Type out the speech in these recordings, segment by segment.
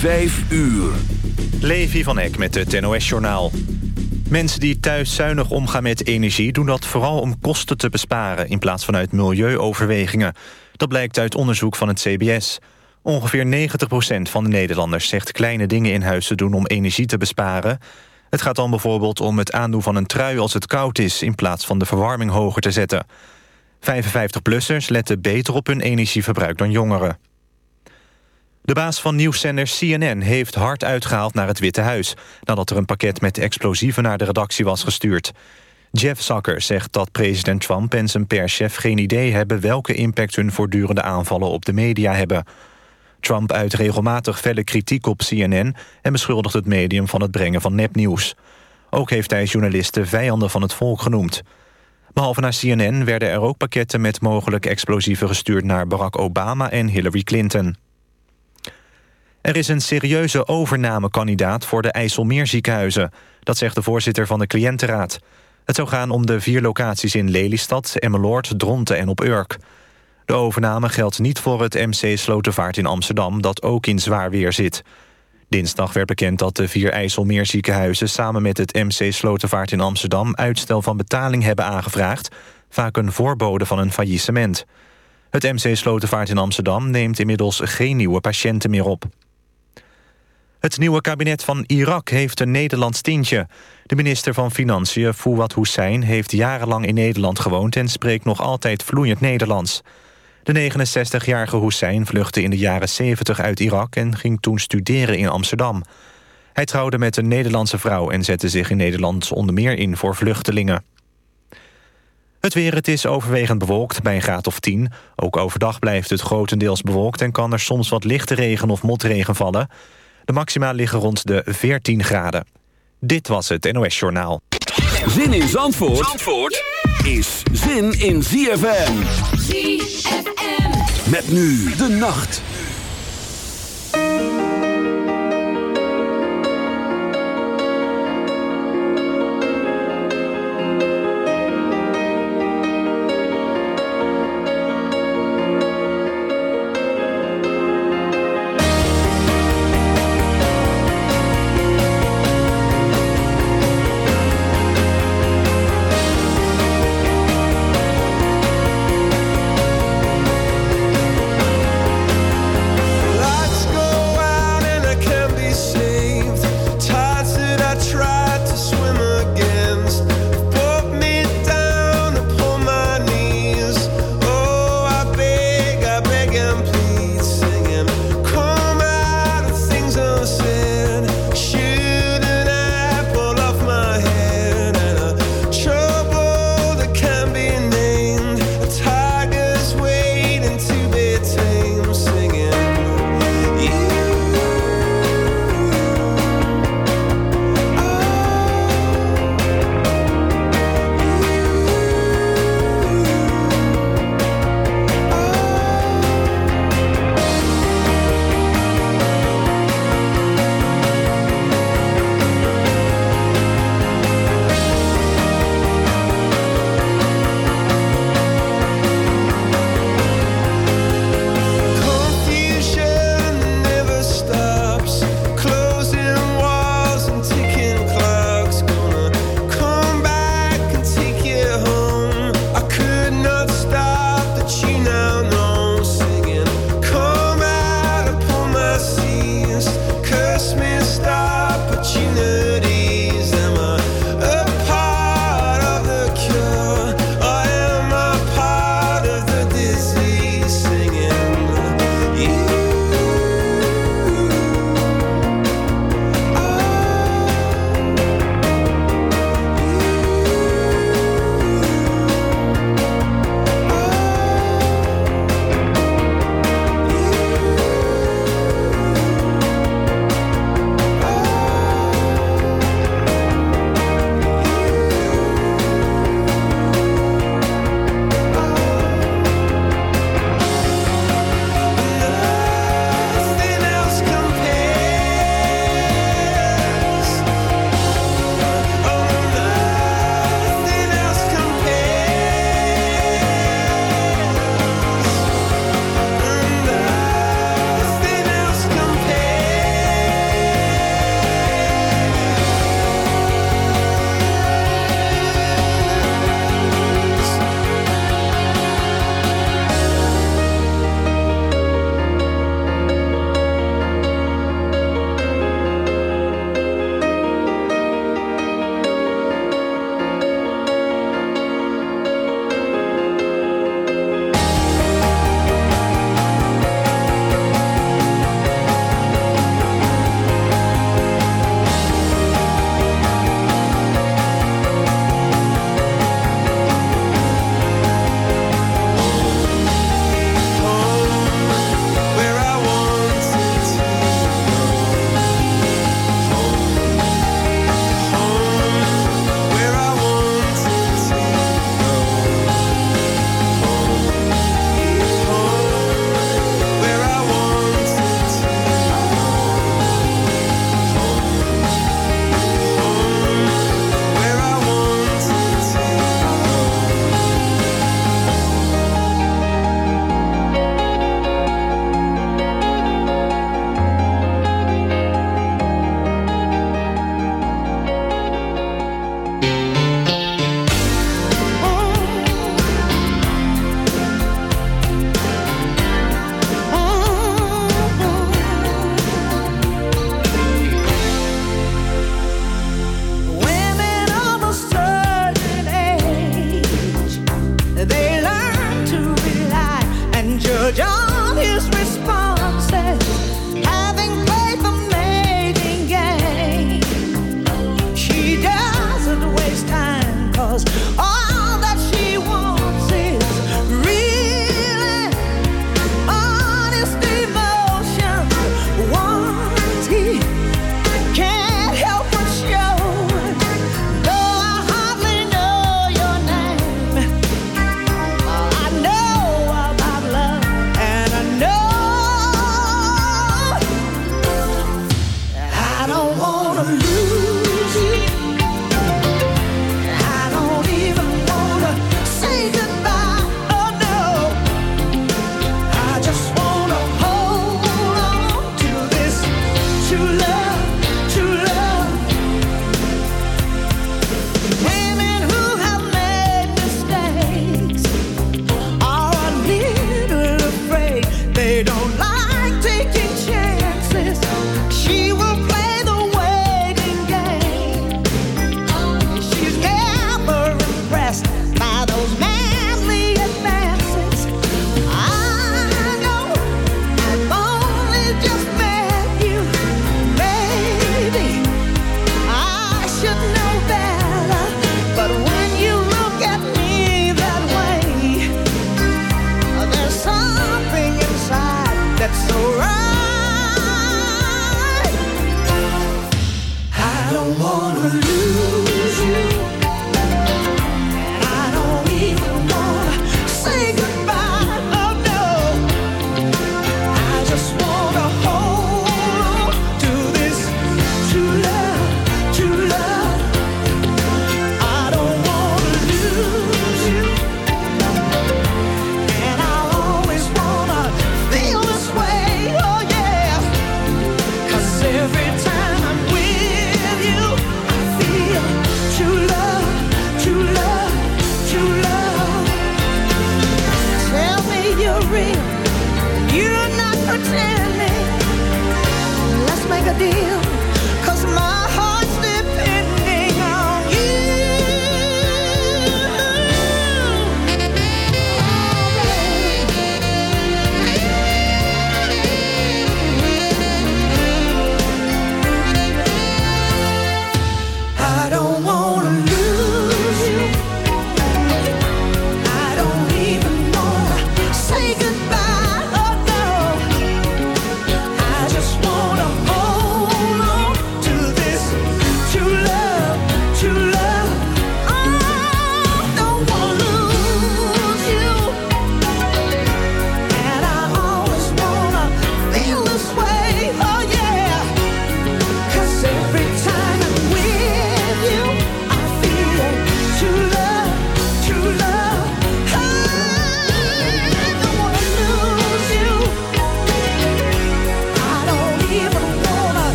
Vijf uur. Levi van Eck met het NOS-journaal. Mensen die thuis zuinig omgaan met energie... doen dat vooral om kosten te besparen... in plaats van uit milieuoverwegingen. Dat blijkt uit onderzoek van het CBS. Ongeveer 90% van de Nederlanders zegt kleine dingen in huis te doen... om energie te besparen. Het gaat dan bijvoorbeeld om het aandoen van een trui als het koud is... in plaats van de verwarming hoger te zetten. 55-plussers letten beter op hun energieverbruik dan jongeren. De baas van nieuwszender CNN heeft hard uitgehaald naar het Witte Huis... nadat er een pakket met explosieven naar de redactie was gestuurd. Jeff Zucker zegt dat president Trump en zijn perschef geen idee hebben... welke impact hun voortdurende aanvallen op de media hebben. Trump uit regelmatig felle kritiek op CNN... en beschuldigt het medium van het brengen van nepnieuws. Ook heeft hij journalisten vijanden van het volk genoemd. Behalve naar CNN werden er ook pakketten met mogelijk explosieven gestuurd... naar Barack Obama en Hillary Clinton. Er is een serieuze overnamekandidaat voor de IJsselmeerziekenhuizen. Dat zegt de voorzitter van de cliëntenraad. Het zou gaan om de vier locaties in Lelystad, Emmeloord, Dronten en op Urk. De overname geldt niet voor het MC Slotervaart in Amsterdam... dat ook in zwaar weer zit. Dinsdag werd bekend dat de vier IJsselmeerziekenhuizen... samen met het MC Slotervaart in Amsterdam... uitstel van betaling hebben aangevraagd... vaak een voorbode van een faillissement. Het MC Slotervaart in Amsterdam neemt inmiddels geen nieuwe patiënten meer op. Het nieuwe kabinet van Irak heeft een Nederlands tintje. De minister van Financiën, Fouad Hussein, heeft jarenlang in Nederland gewoond... en spreekt nog altijd vloeiend Nederlands. De 69-jarige Hussein vluchtte in de jaren 70 uit Irak... en ging toen studeren in Amsterdam. Hij trouwde met een Nederlandse vrouw... en zette zich in Nederland onder meer in voor vluchtelingen. Het weer, het is overwegend bewolkt bij een graad of 10. Ook overdag blijft het grotendeels bewolkt... en kan er soms wat lichte regen of motregen vallen... De maxima liggen rond de 14 graden. Dit was het NOS Journaal. Zin in Zandvoort, Zandvoort is zin in ZFM. ZFM. Met nu de nacht. Hold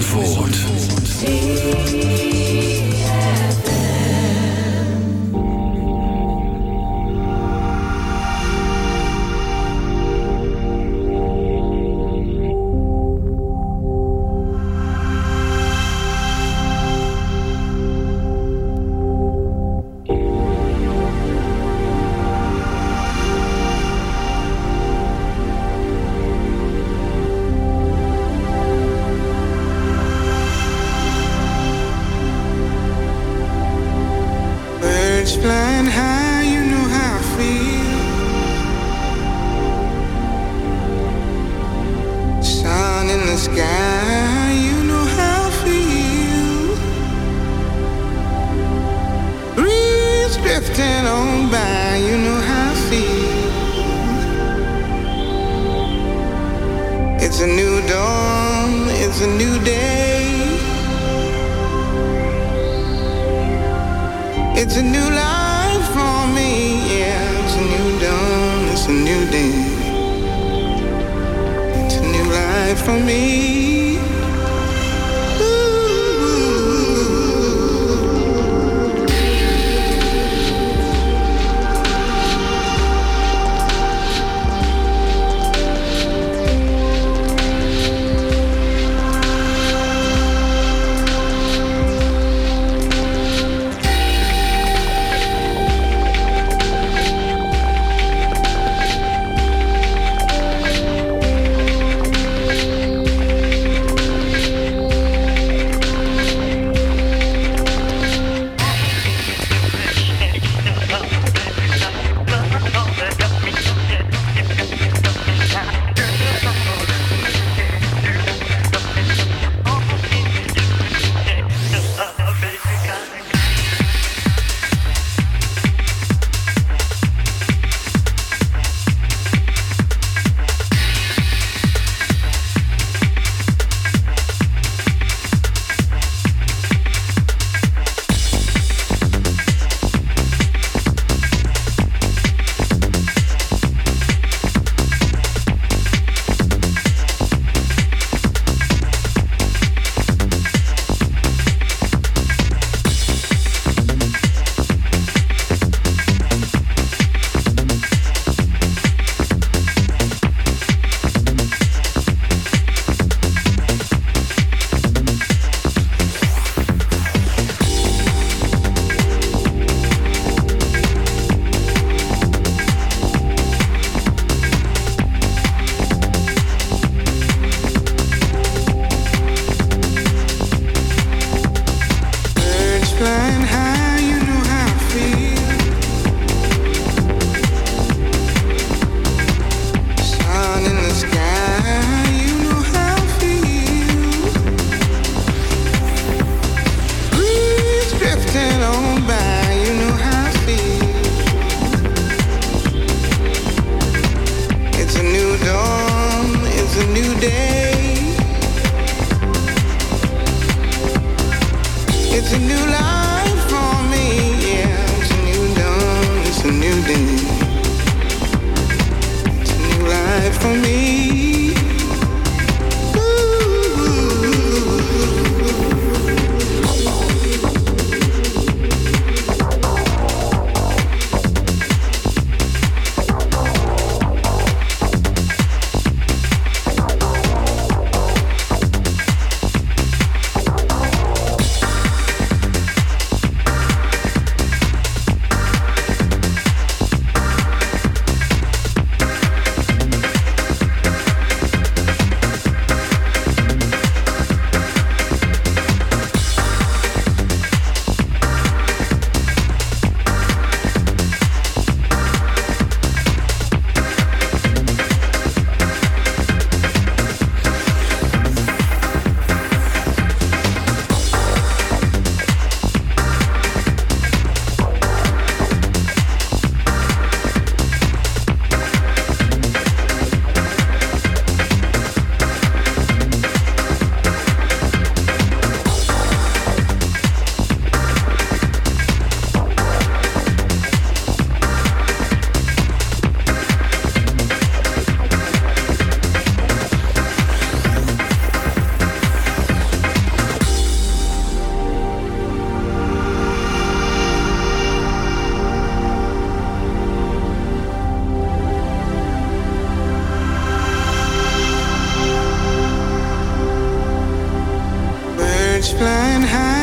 Zandvoort. Flying high.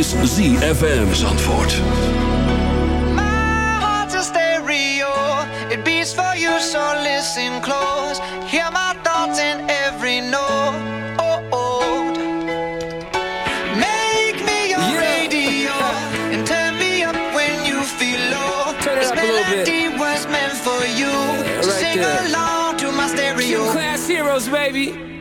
Is ZFM Zandvoort. My heart's a stereo. It beats for you, so listen close.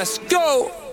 Let's go.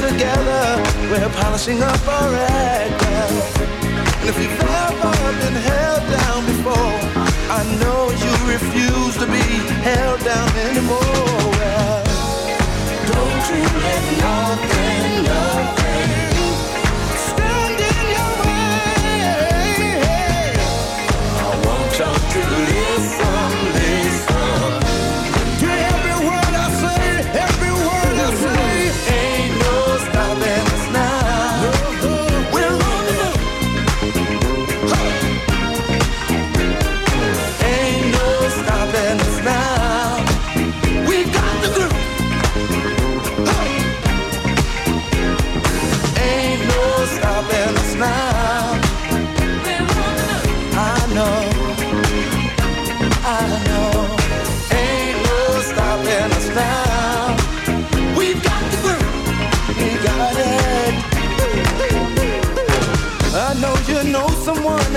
together. We're polishing up our act. And if you've ever been held down before, I know you refuse to be held down anymore. Well, don't dream, let nothing.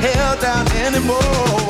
held down anymore.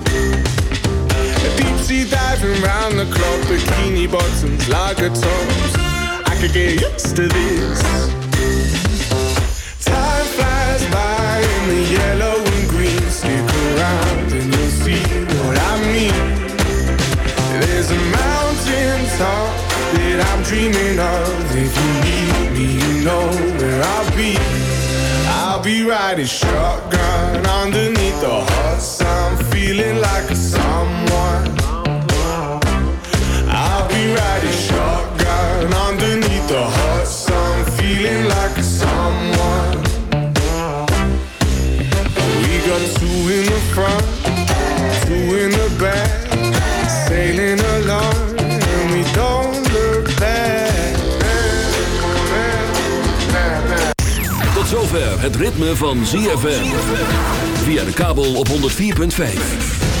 Diving round the clock, bikini bottoms, lager tops. I could get used to this. Time flies by in the yellow and green. Stick around and you'll see what I mean. There's a mountain top that I'm dreaming of. If you need me, you know where I'll be. I'll be riding shotgun underneath the hot sun, feeling like a someone. We back, we don't look back. Tot zover het ritme van ZFM. Via de kabel op 104.5.